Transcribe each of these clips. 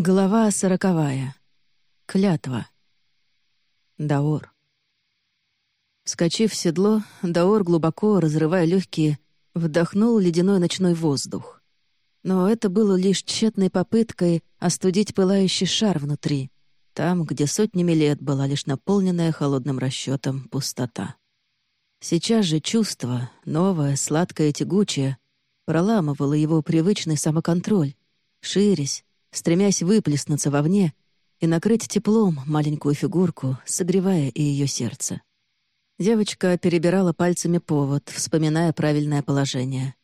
Глава сороковая. Клятва. Даор. Скочив в седло, Даор, глубоко разрывая легкие, вдохнул ледяной ночной воздух. Но это было лишь тщетной попыткой остудить пылающий шар внутри, там, где сотнями лет была лишь наполненная холодным расчетом пустота. Сейчас же чувство, новое, сладкое, тягучее, проламывало его привычный самоконтроль, ширясь, стремясь выплеснуться вовне и накрыть теплом маленькую фигурку, согревая и ее сердце. Девочка перебирала пальцами повод, вспоминая правильное положение.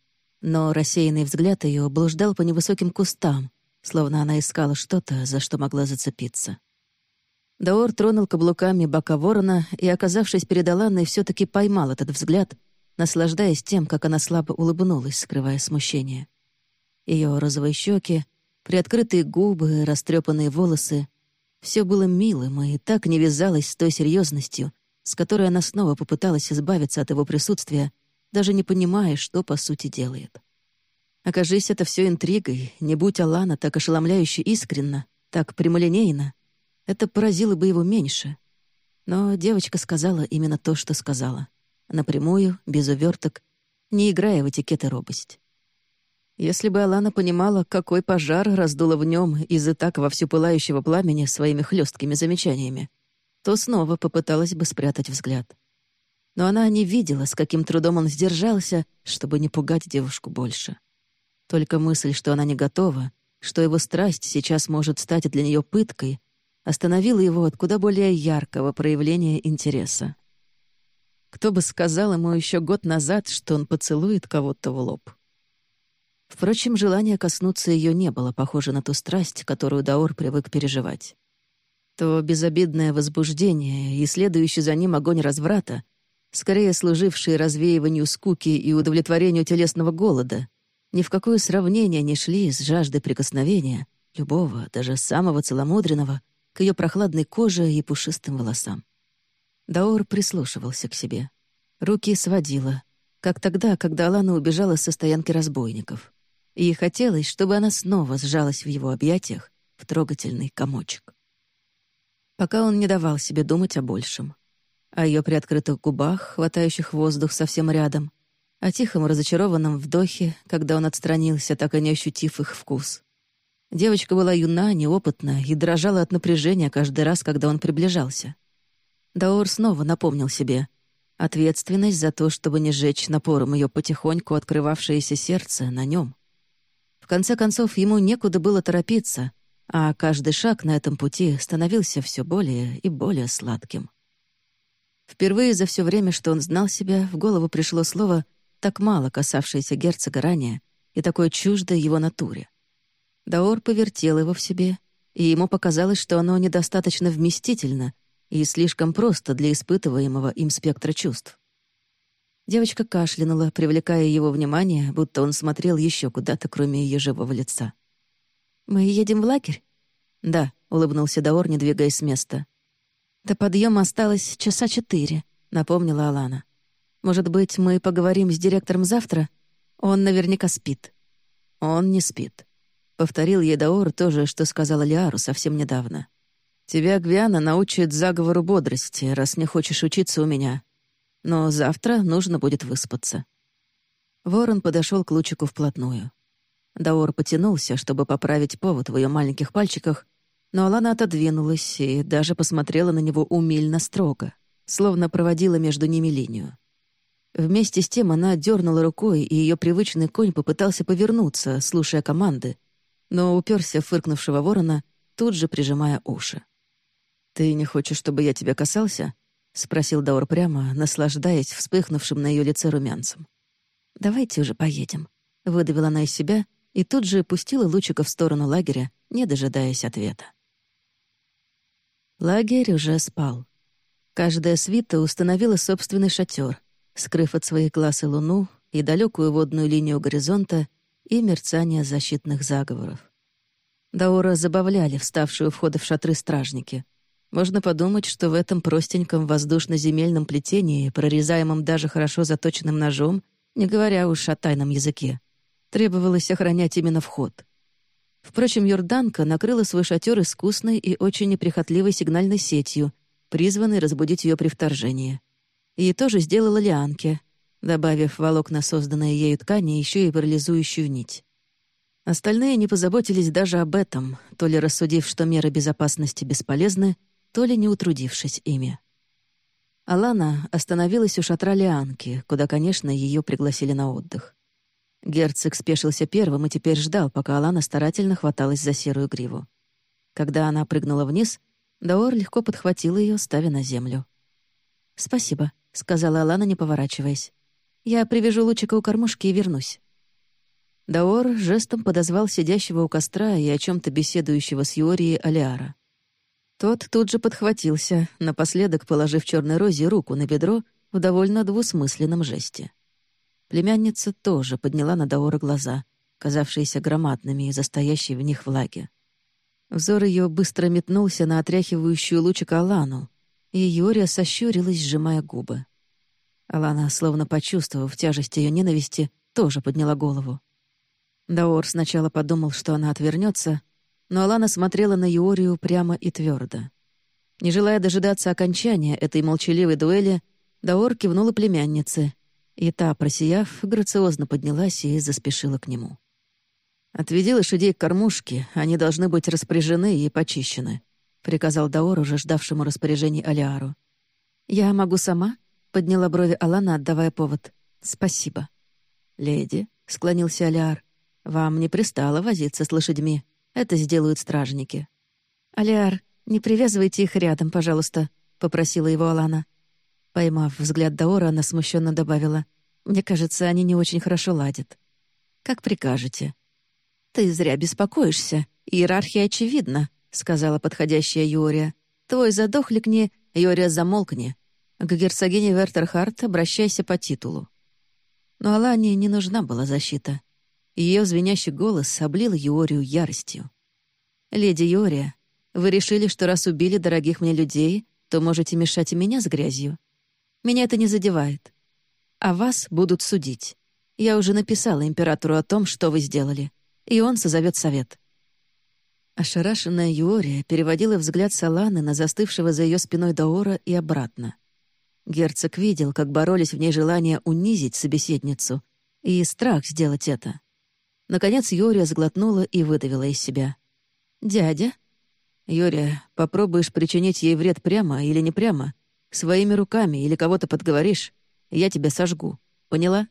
Но рассеянный взгляд ее блуждал по невысоким кустам, словно она искала что-то, за что могла зацепиться. Даор тронул каблуками бока ворона и, оказавшись перед Аланной, все таки поймал этот взгляд, наслаждаясь тем, как она слабо улыбнулась, скрывая смущение. Ее розовые щеки, Приоткрытые губы, растрепанные волосы. Все было милым и так не вязалось с той серьезностью, с которой она снова попыталась избавиться от его присутствия, даже не понимая, что по сути делает. Окажись это все интригой, не будь Алана так ошеломляюще искренно, так прямолинейно, это поразило бы его меньше. Но девочка сказала именно то, что сказала. Напрямую, без уверток, не играя в этикет и робость. Если бы Алана понимала, какой пожар раздуло в нем из-за так вовсю пылающего пламени своими хлесткими замечаниями, то снова попыталась бы спрятать взгляд. Но она не видела, с каким трудом он сдержался, чтобы не пугать девушку больше. Только мысль, что она не готова, что его страсть сейчас может стать для нее пыткой, остановила его от куда более яркого проявления интереса. Кто бы сказал ему еще год назад, что он поцелует кого-то в лоб? Впрочем, желания коснуться ее не было похоже на ту страсть, которую Даор привык переживать. То безобидное возбуждение и следующий за ним огонь разврата, скорее служившие развеиванию скуки и удовлетворению телесного голода, ни в какое сравнение не шли с жаждой прикосновения, любого, даже самого целомудренного, к ее прохладной коже и пушистым волосам. Даор прислушивался к себе. Руки сводила, как тогда, когда Алана убежала со стоянки разбойников и хотелось, чтобы она снова сжалась в его объятиях в трогательный комочек. Пока он не давал себе думать о большем. О ее приоткрытых губах, хватающих воздух совсем рядом, о тихом разочарованном вдохе, когда он отстранился, так и не ощутив их вкус. Девочка была юна, неопытна и дрожала от напряжения каждый раз, когда он приближался. Даор снова напомнил себе — ответственность за то, чтобы не сжечь напором ее потихоньку открывавшееся сердце на нем. В конце концов, ему некуда было торопиться, а каждый шаг на этом пути становился все более и более сладким. Впервые за все время, что он знал себя, в голову пришло слово, так мало касавшееся герцога ранее и такое чуждое его натуре. Даор повертел его в себе, и ему показалось, что оно недостаточно вместительно и слишком просто для испытываемого им спектра чувств. Девочка кашлянула, привлекая его внимание, будто он смотрел еще куда-то, кроме ее живого лица. «Мы едем в лагерь?» «Да», — улыбнулся Даор, не двигаясь с места. «До подъема осталось часа четыре», — напомнила Алана. «Может быть, мы поговорим с директором завтра? Он наверняка спит». «Он не спит», — повторил ей Даор то же, что сказала Лиару совсем недавно. «Тебя Гвиана научит заговору бодрости, раз не хочешь учиться у меня, но завтра нужно будет выспаться. Ворон подошел к лучику вплотную. Даор потянулся, чтобы поправить повод в ее маленьких пальчиках, но Алана отодвинулась и даже посмотрела на него умильно строго, словно проводила между ними линию. Вместе с тем она дернула рукой, и ее привычный конь попытался повернуться, слушая команды, но уперся фыркнувшего ворона, тут же прижимая уши. «Ты не хочешь, чтобы я тебя касался?» — спросил Даур прямо, наслаждаясь вспыхнувшим на ее лице румянцем. «Давайте уже поедем», — выдавила она из себя и тут же пустила лучика в сторону лагеря, не дожидаясь ответа. Лагерь уже спал. Каждая свита установила собственный шатер, скрыв от своих глаз и луну, и далекую водную линию горизонта, и мерцание защитных заговоров. Даура забавляли вставшую у входа в шатры стражники — можно подумать, что в этом простеньком воздушно-земельном плетении, прорезаемом даже хорошо заточенным ножом, не говоря уж о тайном языке, требовалось охранять именно вход. Впрочем, Йорданка накрыла свой шатер искусной и очень неприхотливой сигнальной сетью, призванной разбудить ее при вторжении. И тоже сделала Лианке, добавив волокна, созданные ею ткани, еще и парализующую нить. Остальные не позаботились даже об этом, то ли рассудив, что меры безопасности бесполезны, то ли не утрудившись ими. Алана остановилась у шатра Лианки, куда, конечно, ее пригласили на отдых. Герцог спешился первым и теперь ждал, пока Алана старательно хваталась за серую гриву. Когда она прыгнула вниз, Даор легко подхватил ее, ставя на землю. «Спасибо», — сказала Алана, не поворачиваясь. «Я привяжу лучика у кормушки и вернусь». Даор жестом подозвал сидящего у костра и о чем то беседующего с Юорией Алиара. Тот тут же подхватился, напоследок положив черной розе руку на бедро в довольно двусмысленном жесте. Племянница тоже подняла на Даора глаза, казавшиеся громадными из-за в них влаги. Взор ее быстро метнулся на отряхивающую лучик Алану, и Юрия сощурилась, сжимая губы. Алана, словно почувствовав тяжесть ее ненависти, тоже подняла голову. Даор сначала подумал, что она отвернется, но Алана смотрела на Юорию прямо и твердо. Не желая дожидаться окончания этой молчаливой дуэли, Даор кивнула племяннице, и та, просияв, грациозно поднялась и заспешила к нему. «Отведи лошадей к кормушке, они должны быть распоряжены и почищены», — приказал Даор, уже ждавшему распоряжений Алиару. «Я могу сама?» — подняла брови Алана, отдавая повод. «Спасибо». «Леди», — склонился Алиар, вам не пристало возиться с лошадьми. Это сделают стражники». «Алиар, не привязывайте их рядом, пожалуйста», — попросила его Алана. Поймав взгляд Даора, она смущенно добавила. «Мне кажется, они не очень хорошо ладят». «Как прикажете». «Ты зря беспокоишься. Иерархия очевидна», — сказала подходящая Юрия. «Твой задохлик не... Юрия, замолкни. К герцогине Вертерхарт обращайся по титулу». Но Алане не нужна была защита. Ее звенящий голос облил Юорию яростью. «Леди Юория, вы решили, что раз убили дорогих мне людей, то можете мешать и меня с грязью? Меня это не задевает. А вас будут судить. Я уже написала императору о том, что вы сделали, и он созовет совет». Ошарашенная Юория переводила взгляд Саланы на застывшего за ее спиной Даора и обратно. Герцог видел, как боролись в ней желание унизить собеседницу и страх сделать это. Наконец Юрия сглотнула и выдавила из себя. «Дядя?» «Юрия, попробуешь причинить ей вред прямо или не прямо, своими руками или кого-то подговоришь, я тебя сожгу. Поняла?»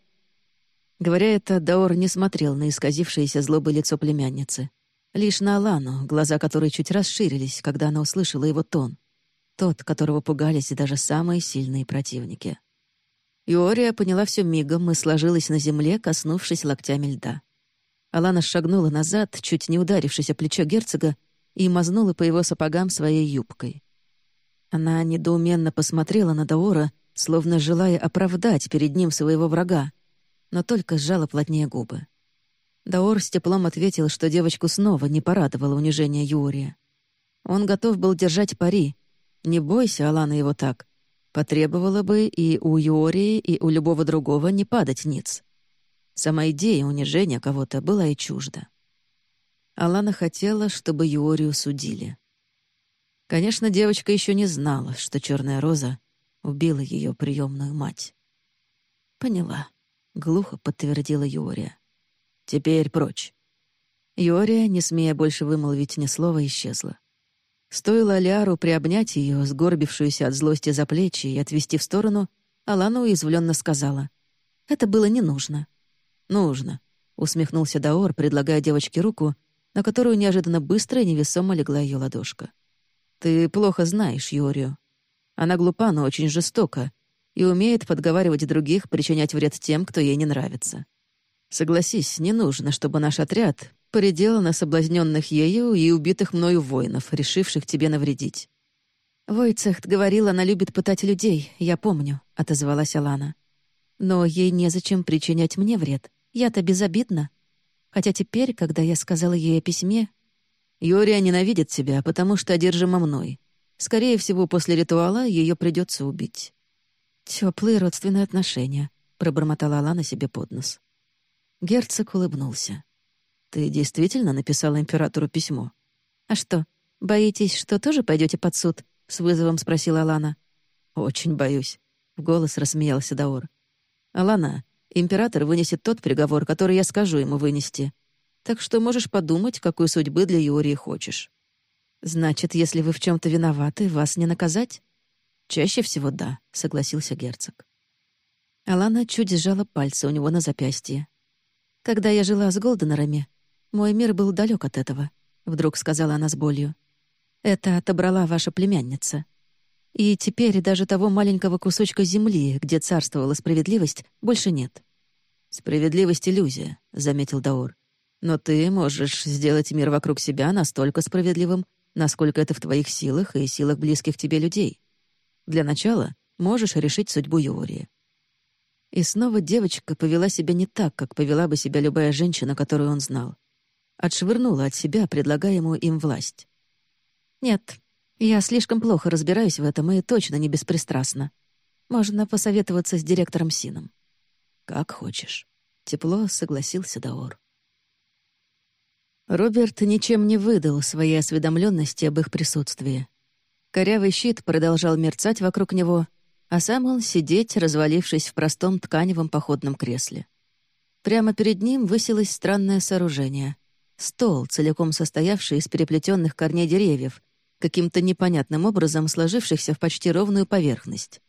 Говоря это, Даор не смотрел на исказившееся злобой лицо племянницы. Лишь на Алану, глаза которой чуть расширились, когда она услышала его тон. Тот, которого пугались даже самые сильные противники. Иория поняла все мигом и сложилась на земле, коснувшись локтями льда. Алана шагнула назад, чуть не ударившись о плечо герцога, и мазнула по его сапогам своей юбкой. Она недоуменно посмотрела на Даора, словно желая оправдать перед ним своего врага, но только сжала плотнее губы. Даор с теплом ответил, что девочку снова не порадовало унижение Юрия. Он готов был держать пари. Не бойся, Алана, его так. Потребовала бы и у Юории, и у любого другого не падать ниц. Сама идея унижения кого-то была и чужда. Алана хотела, чтобы Юорию судили. Конечно, девочка еще не знала, что черная роза убила ее приемную мать. «Поняла», — глухо подтвердила Юория. «Теперь прочь». Юория, не смея больше вымолвить ни слова, исчезла. Стоило Алиару приобнять ее, сгорбившуюся от злости за плечи, и отвести в сторону, Алана уязвленно сказала. «Это было не нужно. «Нужно», — усмехнулся Даор, предлагая девочке руку, на которую неожиданно быстро и невесомо легла ее ладошка. «Ты плохо знаешь Юрию. Она глупа, но очень жестока и умеет подговаривать других причинять вред тем, кто ей не нравится. Согласись, не нужно, чтобы наш отряд поредел на соблазненных ею и убитых мною воинов, решивших тебе навредить». «Войцехт говорил, она любит пытать людей, я помню», — отозвалась Алана. «Но ей незачем причинять мне вред. Я-то безобидна. Хотя теперь, когда я сказала ей о письме... Юрия ненавидит тебя, потому что одержима мной. Скорее всего, после ритуала ее придется убить. Теплые родственные отношения, пробормотала Алана себе под нос. Герцог улыбнулся. Ты действительно написала императору письмо? А что, боитесь, что тоже пойдете под суд? С вызовом спросила Алана. Очень боюсь. В голос рассмеялся Даор. Алана, император вынесет тот приговор, который я скажу ему вынести. Так что можешь подумать, какой судьбы для Юрии хочешь. Значит, если вы в чем то виноваты, вас не наказать? Чаще всего да, согласился герцог. Алана чуть сжала пальцы у него на запястье. «Когда я жила с Голденерами, мой мир был далек от этого», — вдруг сказала она с болью. «Это отобрала ваша племянница. И теперь даже того маленького кусочка земли, где царствовала справедливость, больше нет». «Справедливость — иллюзия», — заметил Даур. «Но ты можешь сделать мир вокруг себя настолько справедливым, насколько это в твоих силах и силах близких тебе людей. Для начала можешь решить судьбу Юрия. И снова девочка повела себя не так, как повела бы себя любая женщина, которую он знал. Отшвырнула от себя, предлагая ему им власть. «Нет, я слишком плохо разбираюсь в этом и точно не беспристрастна. Можно посоветоваться с директором Сином». «Как хочешь». Тепло согласился Даор. Роберт ничем не выдал своей осведомленности об их присутствии. Корявый щит продолжал мерцать вокруг него, а сам он сидеть, развалившись в простом тканевом походном кресле. Прямо перед ним высилось странное сооружение. Стол, целиком состоявший из переплетенных корней деревьев, каким-то непонятным образом сложившихся в почти ровную поверхность.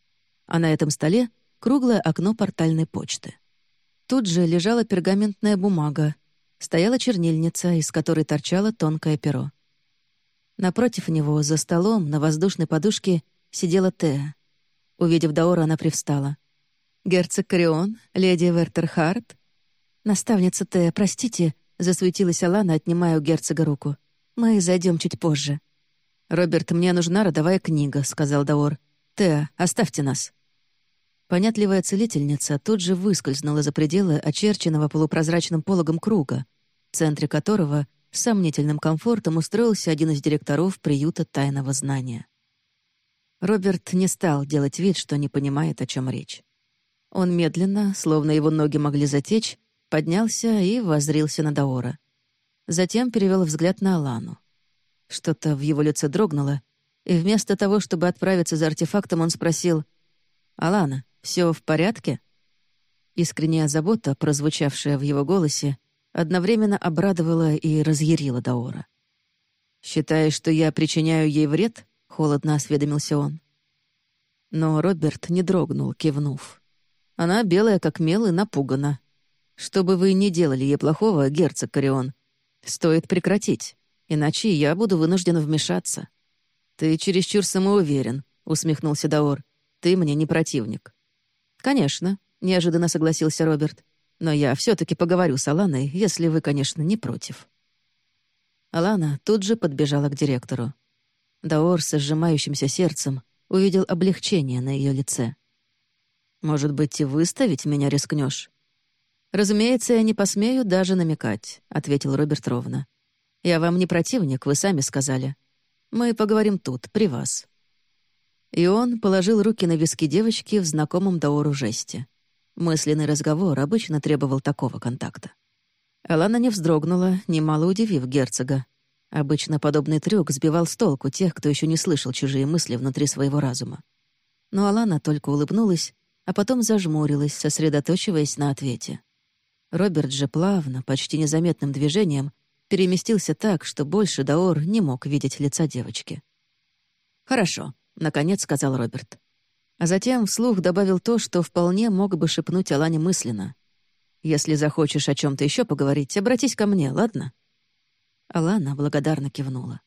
А на этом столе — круглое окно портальной почты. Тут же лежала пергаментная бумага, стояла чернильница, из которой торчало тонкое перо. Напротив него, за столом, на воздушной подушке, сидела Теа. Увидев Даора, она привстала. «Герцог Корион, леди Вертерхард?» «Наставница Тея, простите», — засуетилась Алана, отнимая у герцога руку. «Мы зайдем чуть позже». «Роберт, мне нужна родовая книга», — сказал Даор. «Теа, оставьте нас». Понятливая целительница тут же выскользнула за пределы очерченного полупрозрачным пологом круга, в центре которого с сомнительным комфортом устроился один из директоров приюта тайного знания. Роберт не стал делать вид, что не понимает, о чем речь. Он медленно, словно его ноги могли затечь, поднялся и воззрился на Даора. Затем перевел взгляд на Алану. Что-то в его лице дрогнуло, и вместо того, чтобы отправиться за артефактом, он спросил «Алана, все в порядке?» Искренняя забота, прозвучавшая в его голосе, одновременно обрадовала и разъярила Даора. «Считаешь, что я причиняю ей вред?» холодно осведомился он. Но Роберт не дрогнул, кивнув. Она белая, как мел, и напугана. Что бы вы ни делали ей плохого, герцог Корион, стоит прекратить, иначе я буду вынужден вмешаться. Ты чересчур самоуверен, усмехнулся Даор. Ты мне не противник. Конечно, неожиданно согласился Роберт. Но я все таки поговорю с Аланой, если вы, конечно, не против. Алана тут же подбежала к директору. Даор со сжимающимся сердцем увидел облегчение на ее лице. «Может быть, и выставить меня рискнешь? «Разумеется, я не посмею даже намекать», — ответил Роберт ровно. «Я вам не противник, вы сами сказали. Мы поговорим тут, при вас». И он положил руки на виски девочки в знакомом Даору жесте. Мысленный разговор обычно требовал такого контакта. Алана не вздрогнула, немало удивив герцога, Обычно подобный трюк сбивал с толку тех, кто еще не слышал чужие мысли внутри своего разума. Но Алана только улыбнулась, а потом зажмурилась, сосредоточиваясь на ответе. Роберт же плавно, почти незаметным движением переместился так, что больше Даор не мог видеть лица девочки. «Хорошо», — наконец сказал Роберт. А затем вслух добавил то, что вполне мог бы шепнуть Алане мысленно. «Если захочешь о чем то еще поговорить, обратись ко мне, ладно?» Алана благодарно кивнула.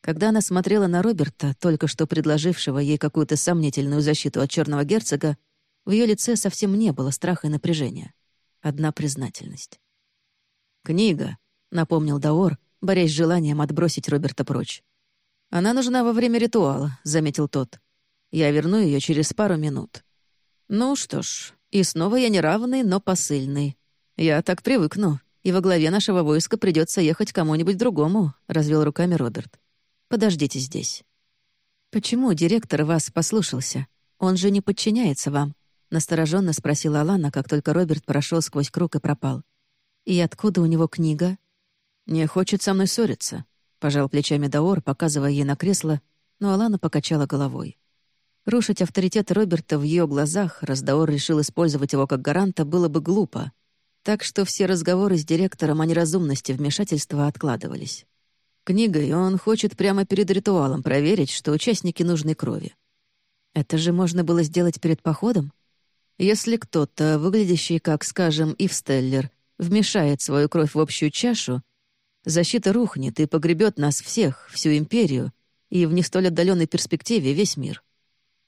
Когда она смотрела на Роберта, только что предложившего ей какую-то сомнительную защиту от черного герцога, в ее лице совсем не было страха и напряжения. Одна признательность. «Книга», — напомнил Даор, борясь с желанием отбросить Роберта прочь. «Она нужна во время ритуала», — заметил тот. «Я верну ее через пару минут». «Ну что ж, и снова я неравный, но посыльный. Я так привыкну, и во главе нашего войска придется ехать кому-нибудь другому», — развел руками Роберт. «Подождите здесь». «Почему директор вас послушался? Он же не подчиняется вам», — настороженно спросила Алана, как только Роберт прошел сквозь круг и пропал. «И откуда у него книга?» «Не хочет со мной ссориться», — пожал плечами Даор, показывая ей на кресло, но Алана покачала головой. Рушить авторитет Роберта в ее глазах, раз Даор решил использовать его как гаранта, было бы глупо. Так что все разговоры с директором о неразумности вмешательства откладывались. Книгой он хочет прямо перед ритуалом проверить, что участники нужной крови. Это же можно было сделать перед походом? Если кто-то, выглядящий как, скажем, Ивстеллер, вмешает свою кровь в общую чашу, защита рухнет и погребет нас всех, всю империю, и в не столь отдаленной перспективе весь мир.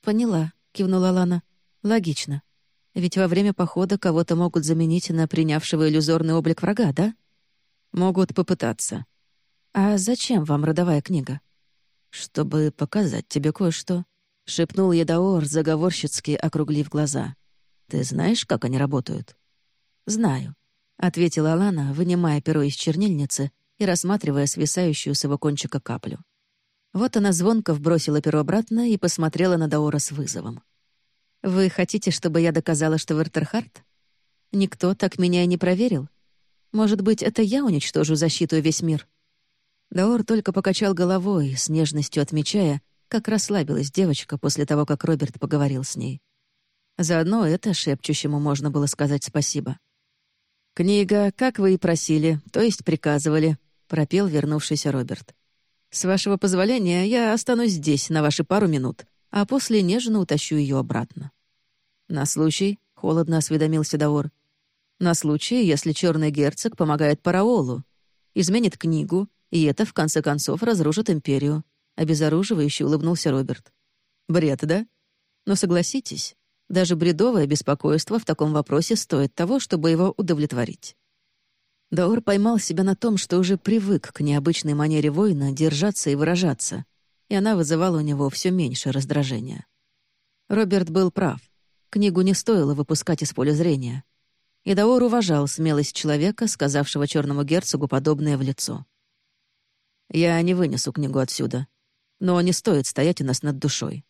«Поняла», — кивнула Лана. «Логично. Ведь во время похода кого-то могут заменить на принявшего иллюзорный облик врага, да?» «Могут попытаться». «А зачем вам родовая книга?» «Чтобы показать тебе кое-что», — шепнул Едаор, заговорщицки округлив глаза. «Ты знаешь, как они работают?» «Знаю», — ответила Алана, вынимая перо из чернильницы и рассматривая свисающую с его кончика каплю. Вот она звонко вбросила перо обратно и посмотрела на Даора с вызовом. «Вы хотите, чтобы я доказала, что Вертерхард? Никто так меня и не проверил. Может быть, это я уничтожу защиту и весь мир?» Даор только покачал головой, с нежностью отмечая, как расслабилась девочка после того, как Роберт поговорил с ней. Заодно это шепчущему можно было сказать спасибо. «Книга, как вы и просили, то есть приказывали», — пропел вернувшийся Роберт. «С вашего позволения, я останусь здесь на ваши пару минут, а после нежно утащу ее обратно». «На случай», — холодно осведомился Даор, «на случай, если черный герцог помогает Параолу, изменит книгу, и это, в конце концов, разрушит империю», — обезоруживающе улыбнулся Роберт. «Бред, да? Но согласитесь, даже бредовое беспокойство в таком вопросе стоит того, чтобы его удовлетворить». Даор поймал себя на том, что уже привык к необычной манере воина держаться и выражаться, и она вызывала у него все меньше раздражения. Роберт был прав. Книгу не стоило выпускать из поля зрения. И Даор уважал смелость человека, сказавшего черному герцогу подобное в лицо. «Я не вынесу книгу отсюда, но не стоит стоять у нас над душой».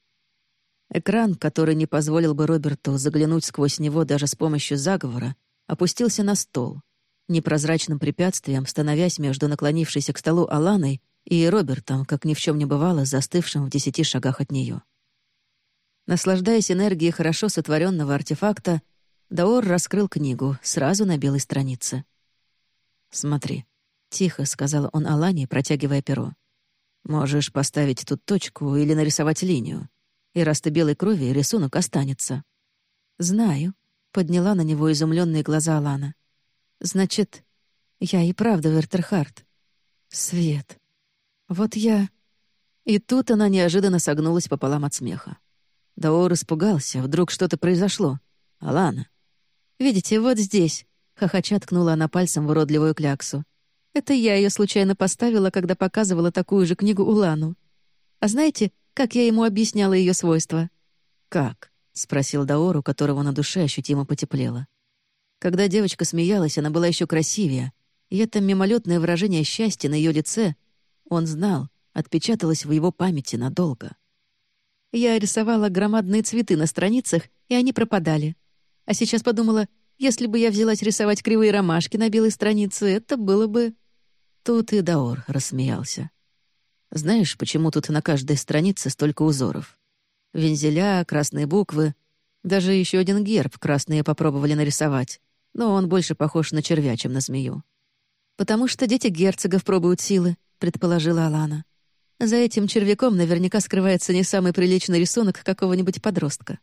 Экран, который не позволил бы Роберту заглянуть сквозь него даже с помощью заговора, опустился на стол — непрозрачным препятствием, становясь между наклонившейся к столу Аланой и Робертом, как ни в чем не бывало, застывшим в десяти шагах от нее. Наслаждаясь энергией хорошо сотворенного артефакта, Даор раскрыл книгу сразу на белой странице. «Смотри», — тихо сказал он Алане, протягивая перо. «Можешь поставить тут точку или нарисовать линию, и раз ты белой крови, рисунок останется». «Знаю», — подняла на него изумленные глаза Алана. Значит, я и правда Вертерхард. Свет. Вот я... И тут она неожиданно согнулась пополам от смеха. Даор испугался, вдруг что-то произошло. Алана. «Видите, вот здесь», — хохоча ткнула она пальцем в уродливую кляксу. «Это я ее случайно поставила, когда показывала такую же книгу Улану. А знаете, как я ему объясняла ее свойства?» «Как?» — спросил Даор, у которого на душе ощутимо потеплело. Когда девочка смеялась, она была еще красивее, и это мимолетное выражение счастья на ее лице, он знал, отпечаталось в его памяти надолго. Я рисовала громадные цветы на страницах, и они пропадали. А сейчас подумала, если бы я взялась рисовать кривые ромашки на белой странице, это было бы... Тут и Даор рассмеялся. Знаешь, почему тут на каждой странице столько узоров? Вензеля, красные буквы. Даже еще один герб красные попробовали нарисовать но он больше похож на червя, чем на змею. «Потому что дети герцогов пробуют силы», — предположила Алана. «За этим червяком наверняка скрывается не самый приличный рисунок какого-нибудь подростка».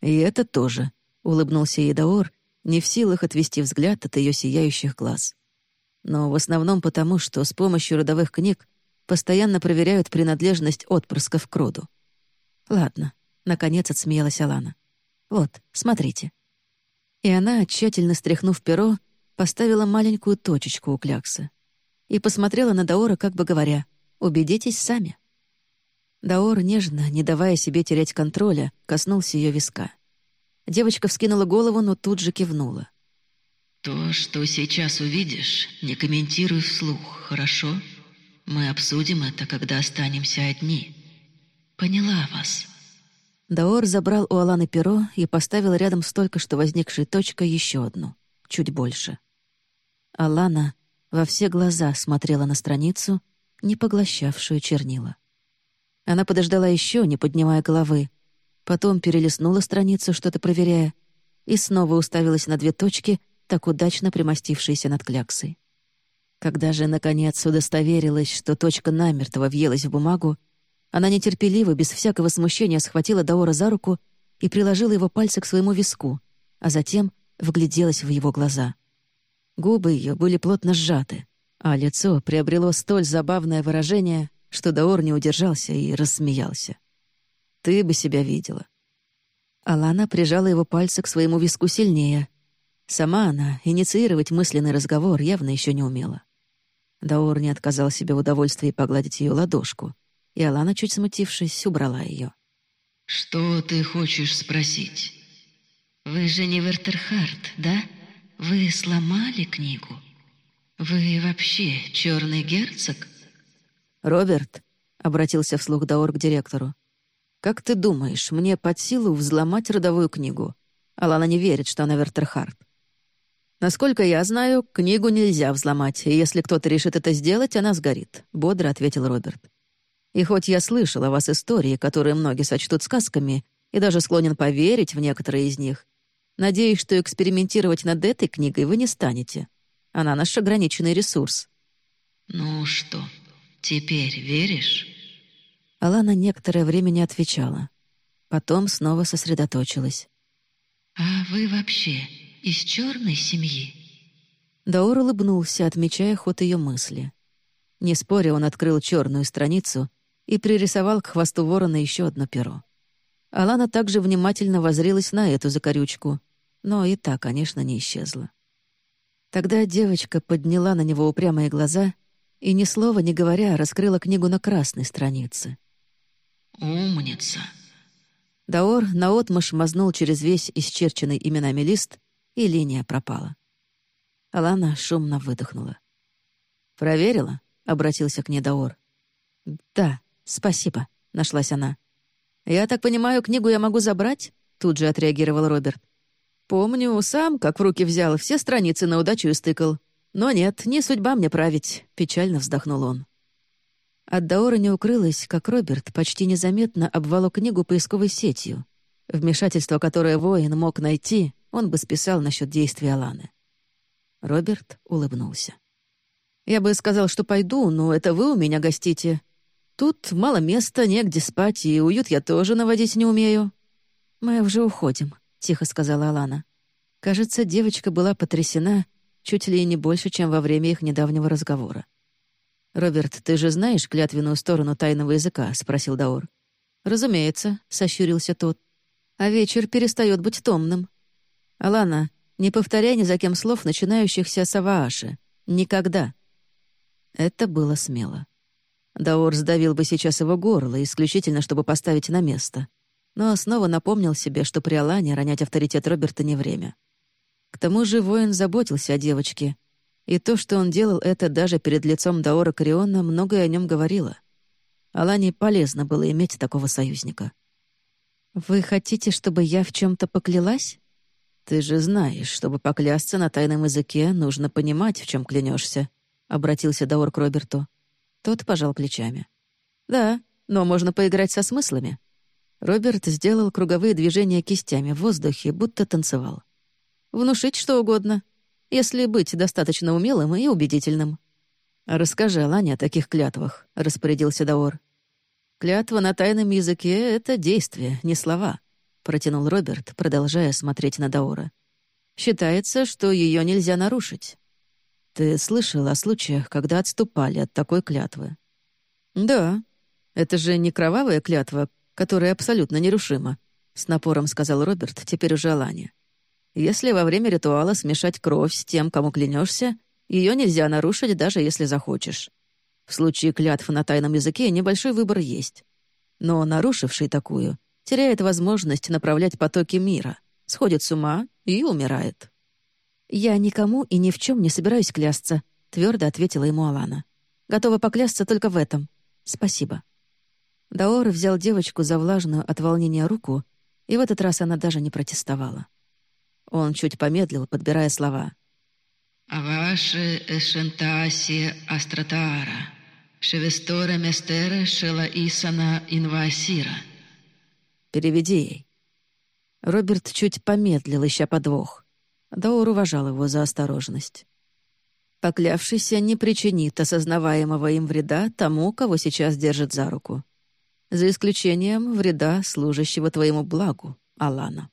«И это тоже», — улыбнулся Едаор, не в силах отвести взгляд от ее сияющих глаз. Но в основном потому, что с помощью родовых книг постоянно проверяют принадлежность отпрысков к роду. «Ладно», — наконец отсмеялась Алана. «Вот, смотрите». И она, тщательно стряхнув перо, поставила маленькую точечку у кляксы и посмотрела на Даора, как бы говоря, «Убедитесь сами». Даор, нежно, не давая себе терять контроля, коснулся ее виска. Девочка вскинула голову, но тут же кивнула. «То, что сейчас увидишь, не комментируй вслух, хорошо? Мы обсудим это, когда останемся одни. Поняла вас». Даор забрал у Аланы перо и поставил рядом с только что возникшей точкой еще одну, чуть больше. Алана во все глаза смотрела на страницу, не поглощавшую чернила. Она подождала еще, не поднимая головы, потом перелистнула страницу, что-то проверяя, и снова уставилась на две точки, так удачно примостившиеся над кляксой. Когда же, наконец, удостоверилась, что точка намертво въелась в бумагу, она нетерпеливо, без всякого смущения схватила Даора за руку и приложила его пальцы к своему виску, а затем вгляделась в его глаза. Губы ее были плотно сжаты, а лицо приобрело столь забавное выражение, что Даор не удержался и рассмеялся. «Ты бы себя видела». Алана прижала его пальцы к своему виску сильнее. Сама она инициировать мысленный разговор явно еще не умела. Даор не отказал себе в удовольствии погладить ее ладошку, и Алана, чуть смутившись, убрала ее. «Что ты хочешь спросить? Вы же не Вертерхард, да? Вы сломали книгу? Вы вообще черный герцог?» «Роберт», — обратился вслух Даор к директору, «как ты думаешь, мне под силу взломать родовую книгу?» Алана не верит, что она Вертерхард. «Насколько я знаю, книгу нельзя взломать, и если кто-то решит это сделать, она сгорит», — бодро ответил Роберт. «И хоть я слышал о вас истории, которые многие сочтут сказками, и даже склонен поверить в некоторые из них, надеюсь, что экспериментировать над этой книгой вы не станете. Она наш ограниченный ресурс». «Ну что, теперь веришь?» Алана некоторое время не отвечала. Потом снова сосредоточилась. «А вы вообще из черной семьи?» Даур улыбнулся, отмечая ход ее мысли. Не споря, он открыл черную страницу и пририсовал к хвосту ворона еще одно перо. Алана также внимательно возрилась на эту закорючку, но и та, конечно, не исчезла. Тогда девочка подняла на него упрямые глаза и, ни слова не говоря, раскрыла книгу на красной странице. «Умница!» Даор наотмашь мазнул через весь исчерченный именами лист и линия пропала. Алана шумно выдохнула. «Проверила?» — обратился к ней Даор. «Да, спасибо», — нашлась она. «Я так понимаю, книгу я могу забрать?» — тут же отреагировал Роберт. «Помню, сам, как в руки взял, все страницы на удачу истыкал. Но нет, не судьба мне править», — печально вздохнул он. От Даора не укрылось, как Роберт почти незаметно обвалил книгу поисковой сетью, вмешательство которое воин мог найти, он бы списал насчет действий Аланы. Роберт улыбнулся. «Я бы сказал, что пойду, но это вы у меня гостите. Тут мало места, негде спать, и уют я тоже наводить не умею». «Мы уже уходим», — тихо сказала Алана. Кажется, девочка была потрясена чуть ли не больше, чем во время их недавнего разговора. «Роберт, ты же знаешь клятвенную сторону тайного языка?» — спросил Даор. «Разумеется», — сощурился тот. «А вечер перестает быть томным. Алана, не повторяй ни за кем слов, начинающихся с Авааши. Никогда. Это было смело. Даор сдавил бы сейчас его горло, исключительно чтобы поставить на место. Но снова напомнил себе, что при Алане ронять авторитет Роберта не время. К тому же воин заботился о девочке, и то, что он делал это даже перед лицом Даора Кориона, многое о нем говорило. Алане полезно было иметь такого союзника. «Вы хотите, чтобы я в чем то поклялась?» «Ты же знаешь, чтобы поклясться на тайном языке, нужно понимать, в чем клянешься», — обратился Даор к Роберту. Тот пожал плечами. «Да, но можно поиграть со смыслами». Роберт сделал круговые движения кистями в воздухе, будто танцевал. «Внушить что угодно, если быть достаточно умелым и убедительным». «Расскажи, Алане, о таких клятвах», — распорядился Даор. «Клятва на тайном языке — это действие, не слова протянул Роберт, продолжая смотреть на Даора. «Считается, что ее нельзя нарушить. Ты слышал о случаях, когда отступали от такой клятвы?» «Да. Это же не кровавая клятва, которая абсолютно нерушима», — с напором сказал Роберт, теперь уже Алане. «Если во время ритуала смешать кровь с тем, кому клянешься, ее нельзя нарушить, даже если захочешь. В случае клятв на тайном языке небольшой выбор есть. Но нарушивший такую теряет возможность направлять потоки мира, сходит с ума и умирает. «Я никому и ни в чем не собираюсь клясться», — твердо ответила ему Алана. «Готова поклясться только в этом. Спасибо». Даор взял девочку за влажную от волнения руку, и в этот раз она даже не протестовала. Он чуть помедлил, подбирая слова. «Аваше эшентаси астратаара, шевестора местере шела исана инвасира». «Переведи ей». Роберт чуть помедлил, ища подвох. Даор уважал его за осторожность. Поклявшийся не причинит осознаваемого им вреда тому, кого сейчас держит за руку. За исключением вреда служащего твоему благу, Алана.